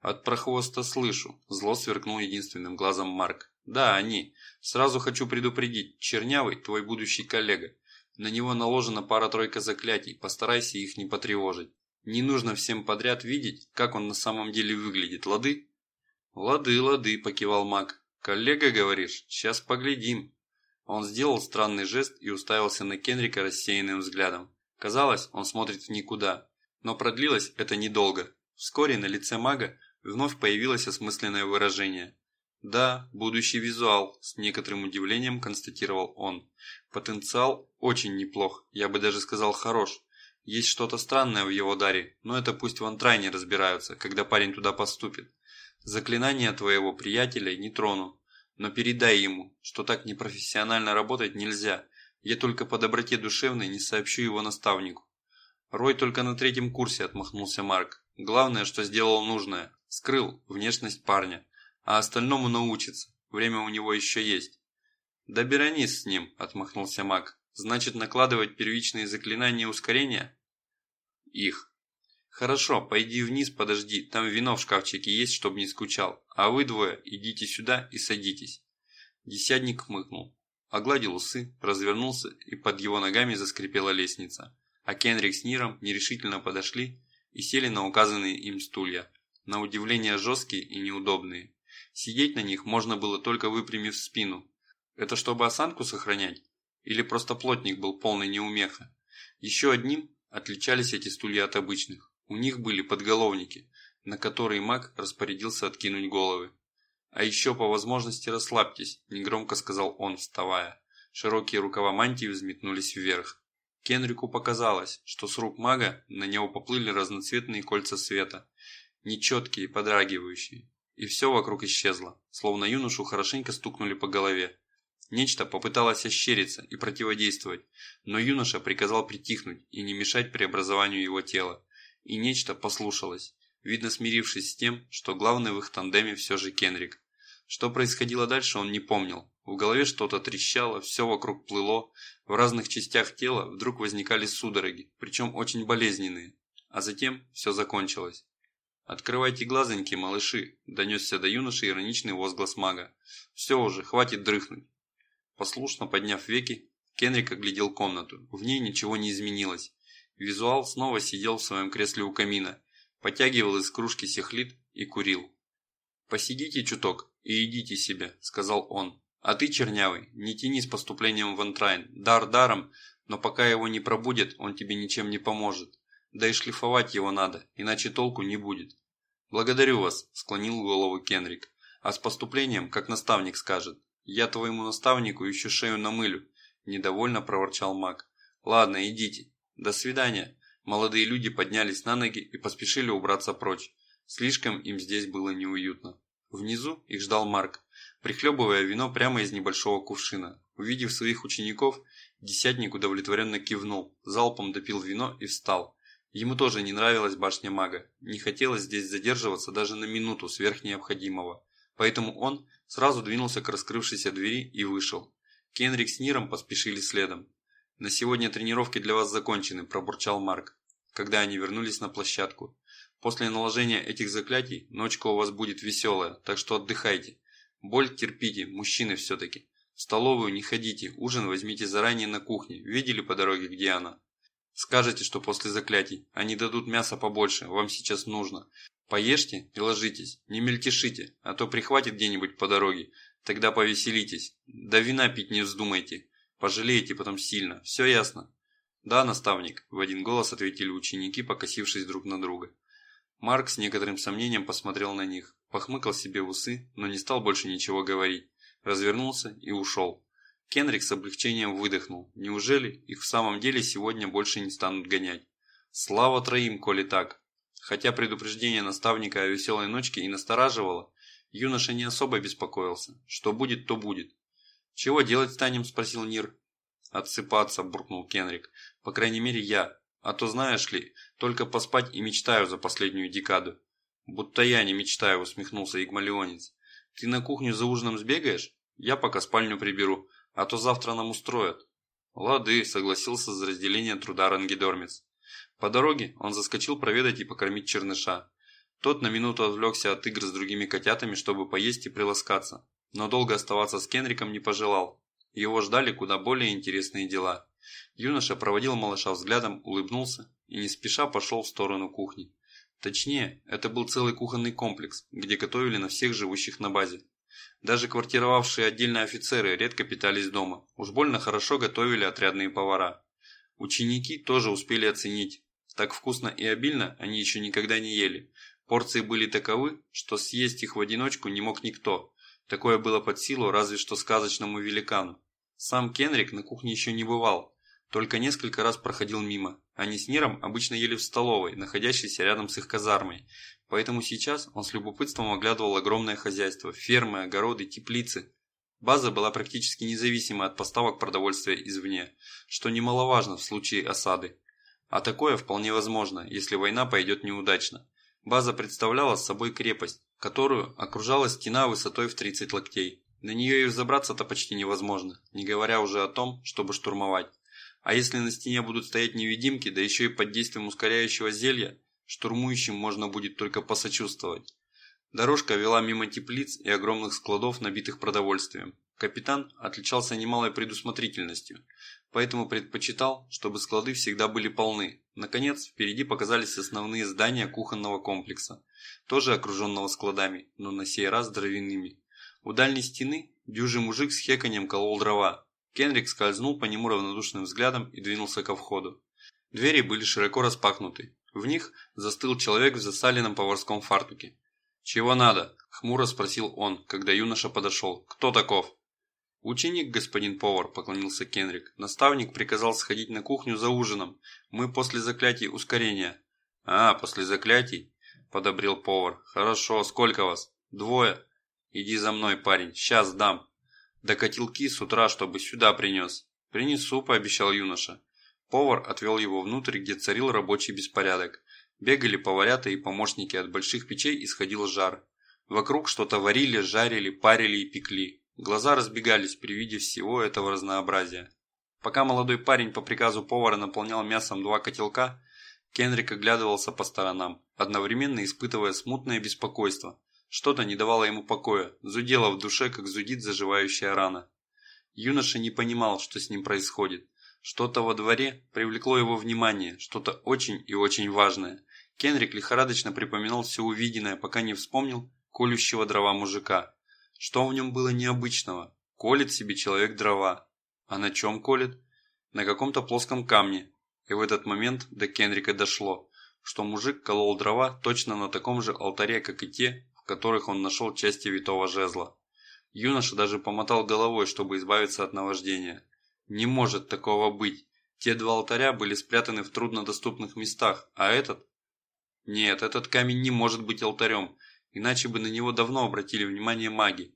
От прохвоста слышу, зло сверкнул единственным глазом Марк. Да, они. Сразу хочу предупредить, Чернявый, твой будущий коллега. На него наложена пара-тройка заклятий, постарайся их не потревожить. Не нужно всем подряд видеть, как он на самом деле выглядит, лады? Лады, лады, покивал маг. Коллега, говоришь? Сейчас поглядим. Он сделал странный жест и уставился на Кенрика рассеянным взглядом. Казалось, он смотрит в никуда. Но продлилось это недолго. Вскоре на лице мага вновь появилось осмысленное выражение. «Да, будущий визуал», – с некоторым удивлением констатировал он. «Потенциал очень неплох, я бы даже сказал хорош. Есть что-то странное в его даре, но это пусть в Антрайне разбираются, когда парень туда поступит. Заклинания твоего приятеля не трону, но передай ему, что так непрофессионально работать нельзя, я только по доброте душевной не сообщу его наставнику. Рой только на третьем курсе отмахнулся Марк. Главное, что сделал нужное. Скрыл внешность парня. А остальному научится. Время у него еще есть. Да Беронис с ним, отмахнулся Мак. Значит, накладывать первичные заклинания ускорения? Их. Хорошо, пойди вниз, подожди. Там вино в шкафчике есть, чтобы не скучал. А вы двое идите сюда и садитесь. Десятник хмыкнул огладил усы, развернулся и под его ногами заскрипела лестница. А Кенрик с Ниром нерешительно подошли и сели на указанные им стулья, на удивление жесткие и неудобные. Сидеть на них можно было только выпрямив спину. Это чтобы осанку сохранять? Или просто плотник был полный неумеха? Еще одним отличались эти стулья от обычных. У них были подголовники, на которые маг распорядился откинуть головы. «А еще по возможности расслабьтесь», – негромко сказал он, вставая. Широкие рукава мантии взметнулись вверх. Кенрику показалось, что с рук мага на него поплыли разноцветные кольца света, нечеткие, подрагивающие. И все вокруг исчезло, словно юношу хорошенько стукнули по голове. Нечто попыталось ощериться и противодействовать, но юноша приказал притихнуть и не мешать преобразованию его тела. И нечто послушалось, видно смирившись с тем, что главный в их тандеме все же Кенрик. Что происходило дальше, он не помнил. В голове что-то трещало, все вокруг плыло, в разных частях тела вдруг возникали судороги, причем очень болезненные. А затем все закончилось. «Открывайте глазоньки, малыши!» – донесся до юноши ироничный возглас мага. «Все уже, хватит дрыхнуть!» Послушно подняв веки, Кенрик оглядел комнату. В ней ничего не изменилось. Визуал снова сидел в своем кресле у камина, потягивал из кружки сехлит и курил. «Посидите чуток и идите себе», – сказал он. «А ты, чернявый, не тяни с поступлением в Антрайн. Дар даром, но пока его не пробудет, он тебе ничем не поможет. Да и шлифовать его надо, иначе толку не будет». «Благодарю вас», – склонил голову Кенрик. «А с поступлением, как наставник скажет, я твоему наставнику еще шею намылю», – недовольно проворчал маг. «Ладно, идите. До свидания». Молодые люди поднялись на ноги и поспешили убраться прочь. Слишком им здесь было неуютно. Внизу их ждал Марк, прихлебывая вино прямо из небольшого кувшина. Увидев своих учеников, десятник удовлетворенно кивнул, залпом допил вино и встал. Ему тоже не нравилась башня мага, не хотелось здесь задерживаться даже на минуту сверх необходимого. Поэтому он сразу двинулся к раскрывшейся двери и вышел. Кенрик с Ниром поспешили следом. «На сегодня тренировки для вас закончены», – пробурчал Марк, когда они вернулись на площадку. После наложения этих заклятий ночка у вас будет веселая, так что отдыхайте. Боль терпите, мужчины все-таки. В столовую не ходите, ужин возьмите заранее на кухне. Видели по дороге, где она? Скажете, что после заклятий. Они дадут мяса побольше, вам сейчас нужно. Поешьте и ложитесь, не мельтешите, а то прихватит где-нибудь по дороге. Тогда повеселитесь. Да вина пить не вздумайте. Пожалеете потом сильно. Все ясно? Да, наставник, в один голос ответили ученики, покосившись друг на друга. Марк с некоторым сомнением посмотрел на них, похмыкал себе в усы, но не стал больше ничего говорить, развернулся и ушел. Кенрик с облегчением выдохнул. Неужели их в самом деле сегодня больше не станут гонять? Слава троим, коли так. Хотя предупреждение наставника о веселой ночке и настораживало, юноша не особо беспокоился. Что будет, то будет. «Чего делать станем?» – спросил Нир. «Отсыпаться», – буркнул Кенрик. «По крайней мере, я. А то, знаешь ли, только поспать и мечтаю за последнюю декаду». «Будто я не мечтаю», – усмехнулся Игмалионец. «Ты на кухню за ужином сбегаешь? Я пока спальню приберу, а то завтра нам устроят». «Лады», – согласился за разделение труда Рангидормец. По дороге он заскочил проведать и покормить черныша. Тот на минуту отвлекся от игр с другими котятами, чтобы поесть и приласкаться, но долго оставаться с Кенриком не пожелал. Его ждали куда более интересные дела. Юноша проводил малыша взглядом, улыбнулся и не спеша пошел в сторону кухни. Точнее, это был целый кухонный комплекс, где готовили на всех живущих на базе. Даже квартировавшие отдельно офицеры редко питались дома, уж больно хорошо готовили отрядные повара. Ученики тоже успели оценить. Так вкусно и обильно они еще никогда не ели. Порции были таковы, что съесть их в одиночку не мог никто. Такое было под силу разве что сказочному великану. Сам Кенрик на кухне еще не бывал, только несколько раз проходил мимо. Они с Ниром обычно ели в столовой, находящейся рядом с их казармой, поэтому сейчас он с любопытством оглядывал огромное хозяйство, фермы, огороды, теплицы. База была практически независима от поставок продовольствия извне, что немаловажно в случае осады. А такое вполне возможно, если война пойдет неудачно. База представляла собой крепость, которую окружала стена высотой в 30 локтей. На нее и взобраться-то почти невозможно, не говоря уже о том, чтобы штурмовать. А если на стене будут стоять невидимки, да еще и под действием ускоряющего зелья, штурмующим можно будет только посочувствовать. Дорожка вела мимо теплиц и огромных складов, набитых продовольствием. Капитан отличался немалой предусмотрительностью, поэтому предпочитал, чтобы склады всегда были полны. Наконец, впереди показались основные здания кухонного комплекса, тоже окруженного складами, но на сей раз дровяными. У дальней стены дюжий мужик с хеканьем колол дрова. Кенрик скользнул по нему равнодушным взглядом и двинулся ко входу. Двери были широко распахнуты. В них застыл человек в засаленном поварском фартуке. «Чего надо?» – хмуро спросил он, когда юноша подошел. «Кто таков?» «Ученик, господин повар», – поклонился Кенрик. «Наставник приказал сходить на кухню за ужином. Мы после заклятий ускорения». «А, после заклятий?» – подобрел повар. «Хорошо, сколько вас?» «Двое». «Иди за мной, парень, сейчас дам». «Да котелки с утра, чтобы сюда принес». «Принесу», – пообещал юноша. Повар отвел его внутрь, где царил рабочий беспорядок. Бегали поварята и помощники, от больших печей исходил жар. Вокруг что-то варили, жарили, парили и пекли. Глаза разбегались при виде всего этого разнообразия. Пока молодой парень по приказу повара наполнял мясом два котелка, Кенрик оглядывался по сторонам, одновременно испытывая смутное беспокойство. Что-то не давало ему покоя, зудело в душе, как зудит заживающая рана. Юноша не понимал, что с ним происходит. Что-то во дворе привлекло его внимание, что-то очень и очень важное. Кенрик лихорадочно припоминал все увиденное, пока не вспомнил колющего дрова мужика. Что в нем было необычного? Колет себе человек дрова. А на чем колет? На каком-то плоском камне. И в этот момент до Кенрика дошло, что мужик колол дрова точно на таком же алтаре, как и те, в которых он нашел части витого жезла. Юноша даже помотал головой, чтобы избавиться от наваждения. Не может такого быть. Те два алтаря были спрятаны в труднодоступных местах, а этот... Нет, этот камень не может быть алтарем, иначе бы на него давно обратили внимание маги.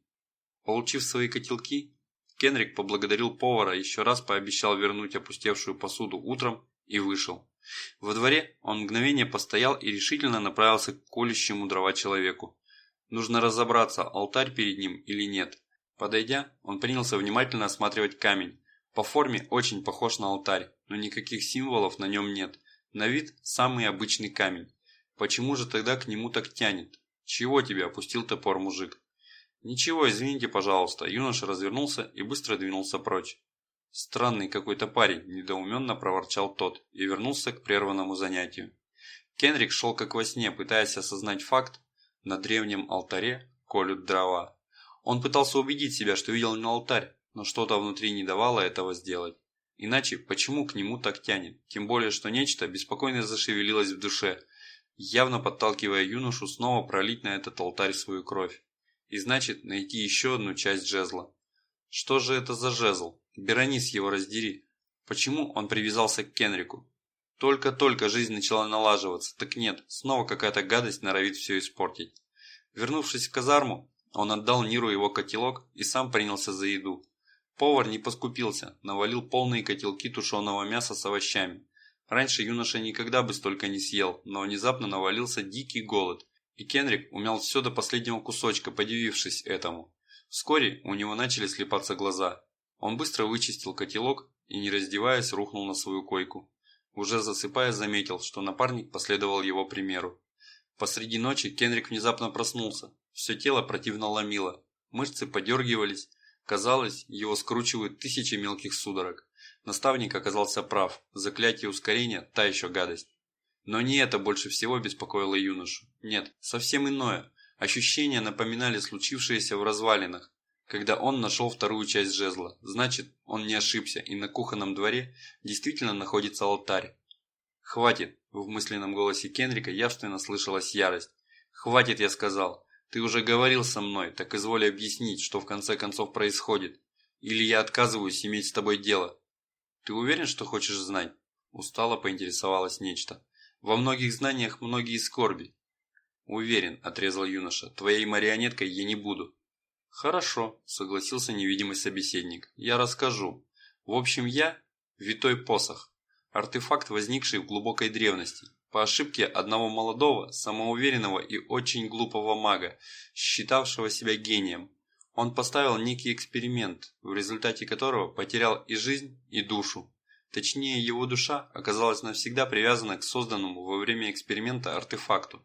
Получив свои котелки, Кенрик поблагодарил повара, еще раз пообещал вернуть опустевшую посуду утром и вышел. Во дворе он мгновение постоял и решительно направился к колющему дрова человеку. Нужно разобраться, алтарь перед ним или нет. Подойдя, он принялся внимательно осматривать камень. По форме очень похож на алтарь, но никаких символов на нем нет. На вид самый обычный камень. Почему же тогда к нему так тянет? Чего тебе опустил топор мужик? Ничего, извините, пожалуйста. Юноша развернулся и быстро двинулся прочь. Странный какой-то парень, недоуменно проворчал тот и вернулся к прерванному занятию. Кенрик шел как во сне, пытаясь осознать факт, на древнем алтаре колют дрова. Он пытался убедить себя, что видел не алтарь, но что-то внутри не давало этого сделать. Иначе почему к нему так тянет? Тем более, что нечто беспокойно зашевелилось в душе, явно подталкивая юношу снова пролить на этот алтарь свою кровь. И значит, найти еще одну часть жезла. Что же это за жезл? Беронис его раздери. Почему он привязался к Кенрику? Только-только жизнь начала налаживаться, так нет, снова какая-то гадость норовит все испортить. Вернувшись в казарму, он отдал Ниру его котелок и сам принялся за еду. Повар не поскупился, навалил полные котелки тушеного мяса с овощами. Раньше юноша никогда бы столько не съел, но внезапно навалился дикий голод, и Кенрик умял все до последнего кусочка, подивившись этому. Вскоре у него начали слепаться глаза. Он быстро вычистил котелок и, не раздеваясь, рухнул на свою койку. Уже засыпая, заметил, что напарник последовал его примеру. Посреди ночи Кенрик внезапно проснулся. Все тело противно ломило. Мышцы подергивались, Казалось, его скручивают тысячи мелких судорог. Наставник оказался прав, заклятие ускорения – та еще гадость. Но не это больше всего беспокоило юношу. Нет, совсем иное. Ощущения напоминали случившееся в развалинах, когда он нашел вторую часть жезла. Значит, он не ошибся, и на кухонном дворе действительно находится алтарь. «Хватит!» – в мысленном голосе Кенрика явственно слышалась ярость. «Хватит!» – я сказал. Ты уже говорил со мной, так изволь объяснить, что в конце концов происходит. Или я отказываюсь иметь с тобой дело. Ты уверен, что хочешь знать? Устало поинтересовалась нечто. Во многих знаниях многие скорби. Уверен, отрезал юноша, твоей марионеткой я не буду. Хорошо, согласился невидимый собеседник. Я расскажу. В общем, я – витой посох. Артефакт, возникший в глубокой древности. По ошибке одного молодого, самоуверенного и очень глупого мага, считавшего себя гением, он поставил некий эксперимент, в результате которого потерял и жизнь, и душу. Точнее, его душа оказалась навсегда привязана к созданному во время эксперимента артефакту.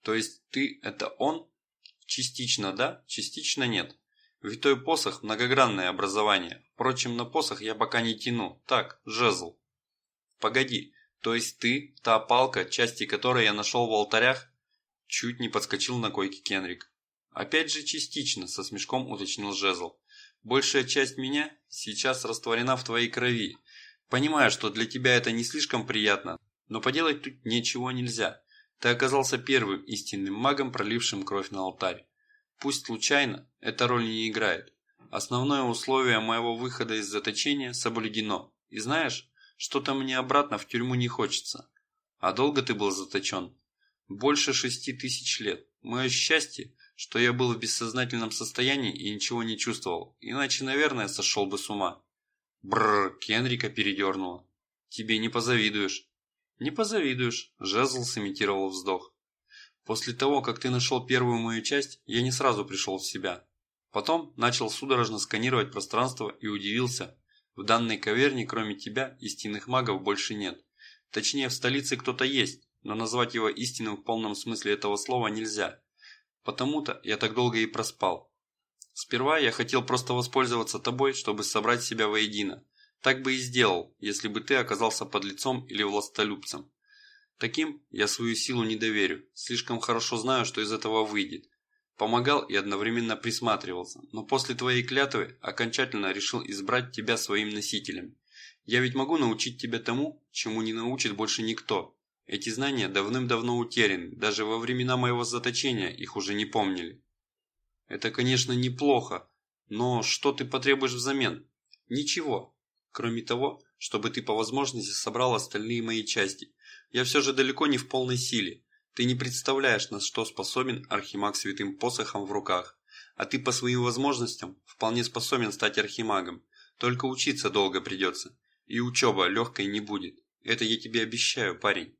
То есть ты – это он? Частично да, частично нет. Витой посох – многогранное образование. Впрочем, на посох я пока не тяну. Так, жезл. Погоди, то есть ты, та палка, части которой я нашел в алтарях? Чуть не подскочил на койке Кенрик. Опять же частично, со смешком уточнил Жезл. Большая часть меня сейчас растворена в твоей крови. Понимаю, что для тебя это не слишком приятно, но поделать тут ничего нельзя. Ты оказался первым истинным магом, пролившим кровь на алтарь. Пусть случайно, эта роль не играет. Основное условие моего выхода из заточения соблюдено. И знаешь, что-то мне обратно в тюрьму не хочется. А долго ты был заточен? Больше шести тысяч лет. Мое счастье, что я был в бессознательном состоянии и ничего не чувствовал. Иначе, наверное, сошел бы с ума. Бррр, Кенрика передернула. Тебе не позавидуешь. Не позавидуешь, Жезл сымитировал вздох. После того, как ты нашел первую мою часть, я не сразу пришел в себя. Потом начал судорожно сканировать пространство и удивился, в данной каверне, кроме тебя, истинных магов больше нет. Точнее, в столице кто-то есть, но назвать его истинным в полном смысле этого слова нельзя. Потому-то я так долго и проспал. Сперва я хотел просто воспользоваться тобой, чтобы собрать себя воедино. Так бы и сделал, если бы ты оказался под лицом или властолюбцем. Таким я свою силу не доверю, слишком хорошо знаю, что из этого выйдет. Помогал и одновременно присматривался, но после твоей клятвы окончательно решил избрать тебя своим носителем. Я ведь могу научить тебя тому, чему не научит больше никто. Эти знания давным-давно утеряны, даже во времена моего заточения их уже не помнили. Это, конечно, неплохо, но что ты потребуешь взамен? Ничего, кроме того, чтобы ты по возможности собрал остальные мои части. Я все же далеко не в полной силе, ты не представляешь, на что способен архимаг святым посохом в руках. А ты по своим возможностям вполне способен стать архимагом. Только учиться долго придется. И учеба легкой не будет. Это я тебе обещаю, парень.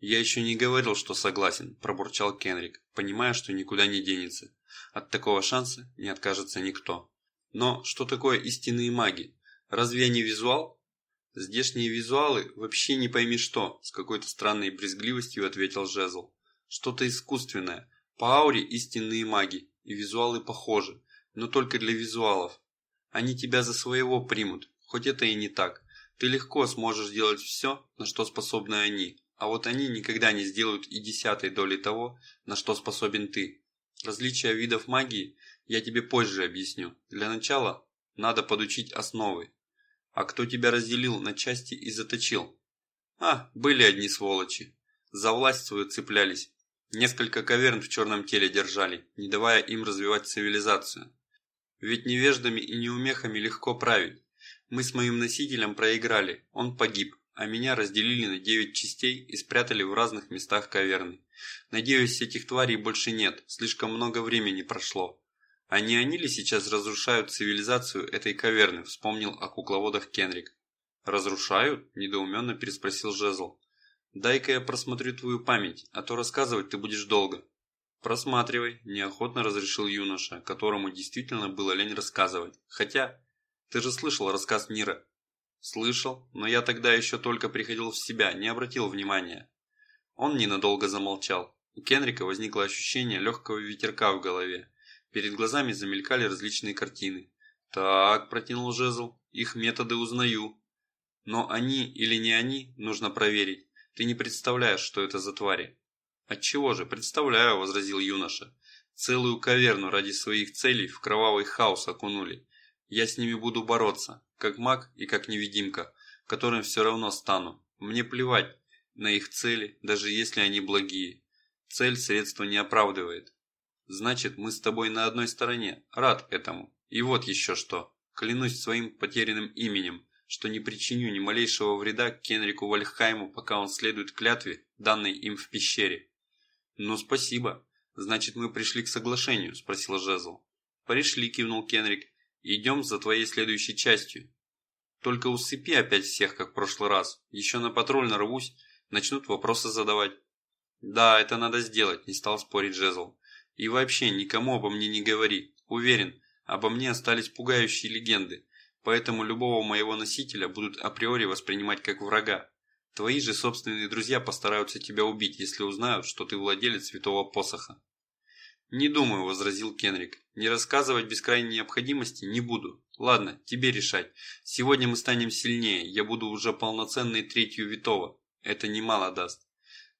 Я еще не говорил, что согласен, пробурчал Кенрик, понимая, что никуда не денется. От такого шанса не откажется никто. Но что такое истинные маги? Разве не визуал? Здешние визуалы вообще не пойми что, с какой-то странной брезгливостью ответил Жезл. Что-то искусственное. По ауре истинные маги, и визуалы похожи, но только для визуалов. Они тебя за своего примут, хоть это и не так. Ты легко сможешь делать все, на что способны они, а вот они никогда не сделают и десятой доли того, на что способен ты. Различия видов магии я тебе позже объясню. Для начала надо подучить основы, а кто тебя разделил на части и заточил? А, были одни сволочи. За власть свою цеплялись. Несколько каверн в черном теле держали, не давая им развивать цивилизацию. Ведь невеждами и неумехами легко править. Мы с моим носителем проиграли, он погиб, а меня разделили на девять частей и спрятали в разных местах каверны. Надеюсь, этих тварей больше нет, слишком много времени прошло. А не они ли сейчас разрушают цивилизацию этой каверны, вспомнил о кукловодах Кенрик. «Разрушают?» – недоуменно переспросил Жезл. «Дай-ка я просмотрю твою память, а то рассказывать ты будешь долго». «Просматривай», – неохотно разрешил юноша, которому действительно было лень рассказывать. «Хотя, ты же слышал рассказ Нира?» «Слышал, но я тогда еще только приходил в себя, не обратил внимания». Он ненадолго замолчал. У Кенрика возникло ощущение легкого ветерка в голове. Перед глазами замелькали различные картины. «Так», – протянул Жезл, – «их методы узнаю. Но они или не они, нужно проверить. Ты не представляешь, что это за твари. Отчего же, представляю, возразил юноша. Целую каверну ради своих целей в кровавый хаос окунули. Я с ними буду бороться, как маг и как невидимка, которым все равно стану. Мне плевать на их цели, даже если они благие. Цель средства не оправдывает. Значит, мы с тобой на одной стороне. Рад этому. И вот еще что. Клянусь своим потерянным именем что не причиню ни малейшего вреда Кенрику Вальхайму, пока он следует клятве, данной им в пещере. «Ну, спасибо. Значит, мы пришли к соглашению?» – спросил Жезл. «Пришли», – кивнул Кенрик. «Идем за твоей следующей частью. Только усыпи опять всех, как в прошлый раз. Еще на патруль нарвусь, начнут вопросы задавать». «Да, это надо сделать», – не стал спорить Жезл. «И вообще, никому обо мне не говори. Уверен, обо мне остались пугающие легенды. Поэтому любого моего носителя будут априори воспринимать как врага. Твои же собственные друзья постараются тебя убить, если узнают, что ты владелец святого посоха. «Не думаю», – возразил Кенрик. «Не рассказывать без крайней необходимости не буду. Ладно, тебе решать. Сегодня мы станем сильнее, я буду уже полноценной третью Витова. Это немало даст.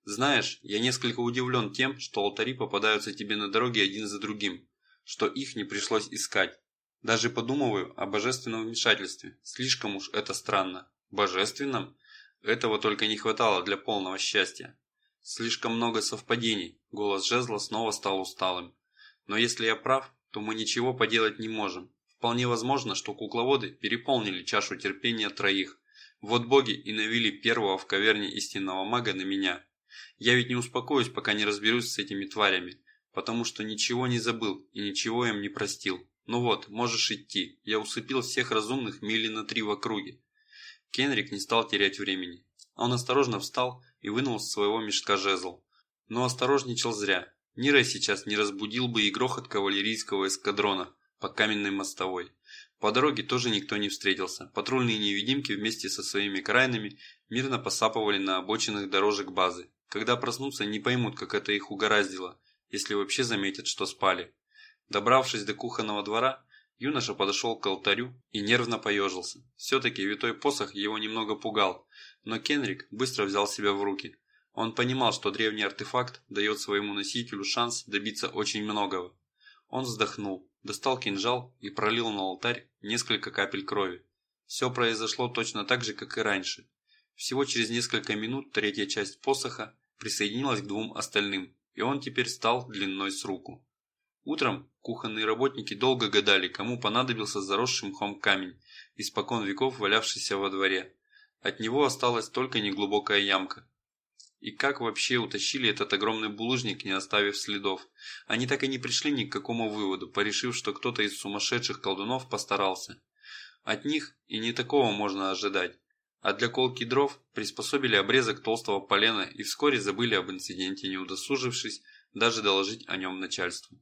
Знаешь, я несколько удивлен тем, что алтари попадаются тебе на дороге один за другим, что их не пришлось искать. Даже подумываю о божественном вмешательстве. Слишком уж это странно. Божественном? Этого только не хватало для полного счастья. Слишком много совпадений. Голос жезла снова стал усталым. Но если я прав, то мы ничего поделать не можем. Вполне возможно, что кукловоды переполнили чашу терпения троих. Вот боги и навели первого в каверне истинного мага на меня. Я ведь не успокоюсь, пока не разберусь с этими тварями, потому что ничего не забыл и ничего им не простил. «Ну вот, можешь идти. Я усыпил всех разумных мили на три в округе». Кенрик не стал терять времени. Он осторожно встал и вынул из своего мешка жезл. Но осторожничал зря. Нира сейчас не разбудил бы и грохот кавалерийского эскадрона по каменной мостовой. По дороге тоже никто не встретился. Патрульные невидимки вместе со своими крайнами мирно посапывали на обочинах дорожек базы. Когда проснутся, не поймут, как это их угораздило, если вообще заметят, что спали. Добравшись до кухонного двора, юноша подошел к алтарю и нервно поежился. Все-таки витой посох его немного пугал, но Кенрик быстро взял себя в руки. Он понимал, что древний артефакт дает своему носителю шанс добиться очень многого. Он вздохнул, достал кинжал и пролил на алтарь несколько капель крови. Все произошло точно так же, как и раньше. Всего через несколько минут третья часть посоха присоединилась к двум остальным, и он теперь стал длиной с руку. Утром кухонные работники долго гадали, кому понадобился заросший мхом камень, испокон веков валявшийся во дворе. От него осталась только неглубокая ямка. И как вообще утащили этот огромный булыжник, не оставив следов? Они так и не пришли ни к какому выводу, порешив, что кто-то из сумасшедших колдунов постарался. От них и не такого можно ожидать. А для колки дров приспособили обрезок толстого полена и вскоре забыли об инциденте, не удосужившись даже доложить о нем начальству.